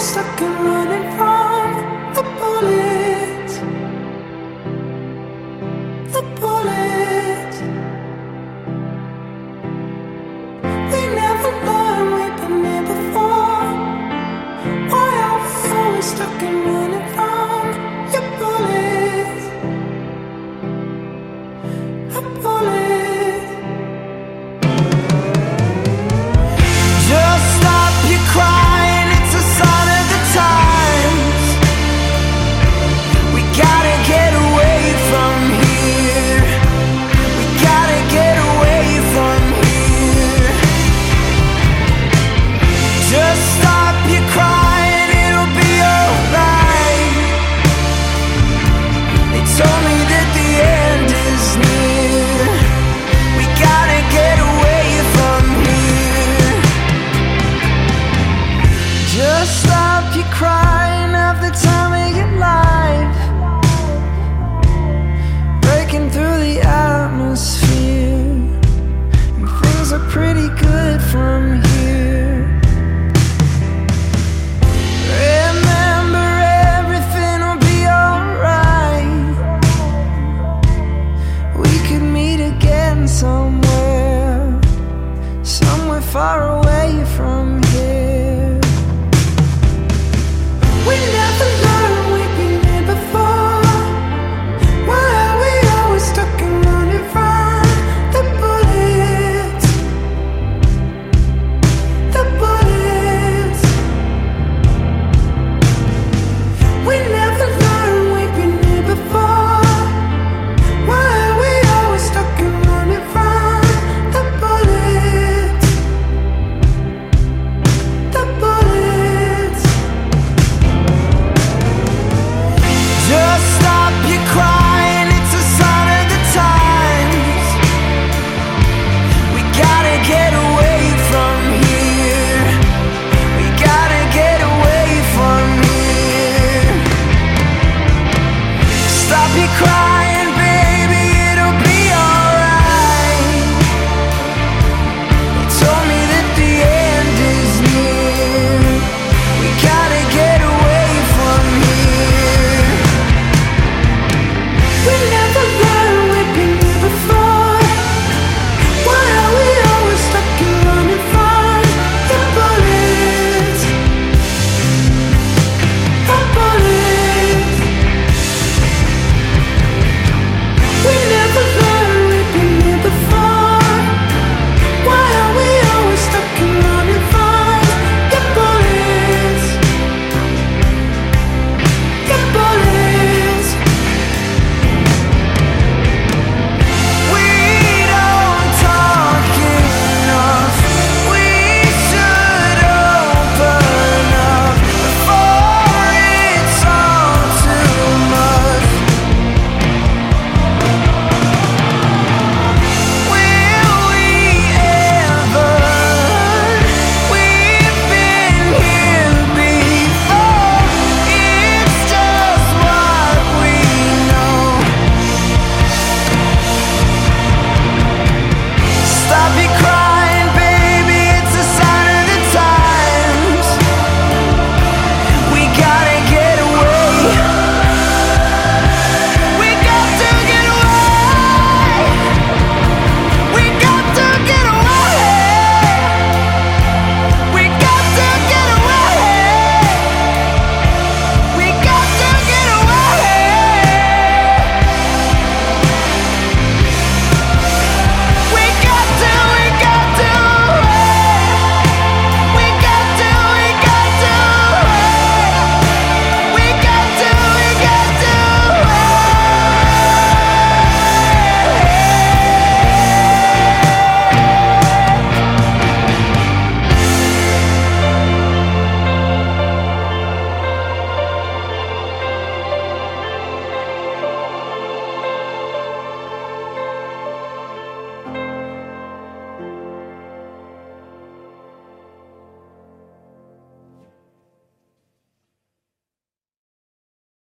Stuck and running from the bullets? The bullets. We never learned we've been here before. Why are we always stuck and running far away from he cried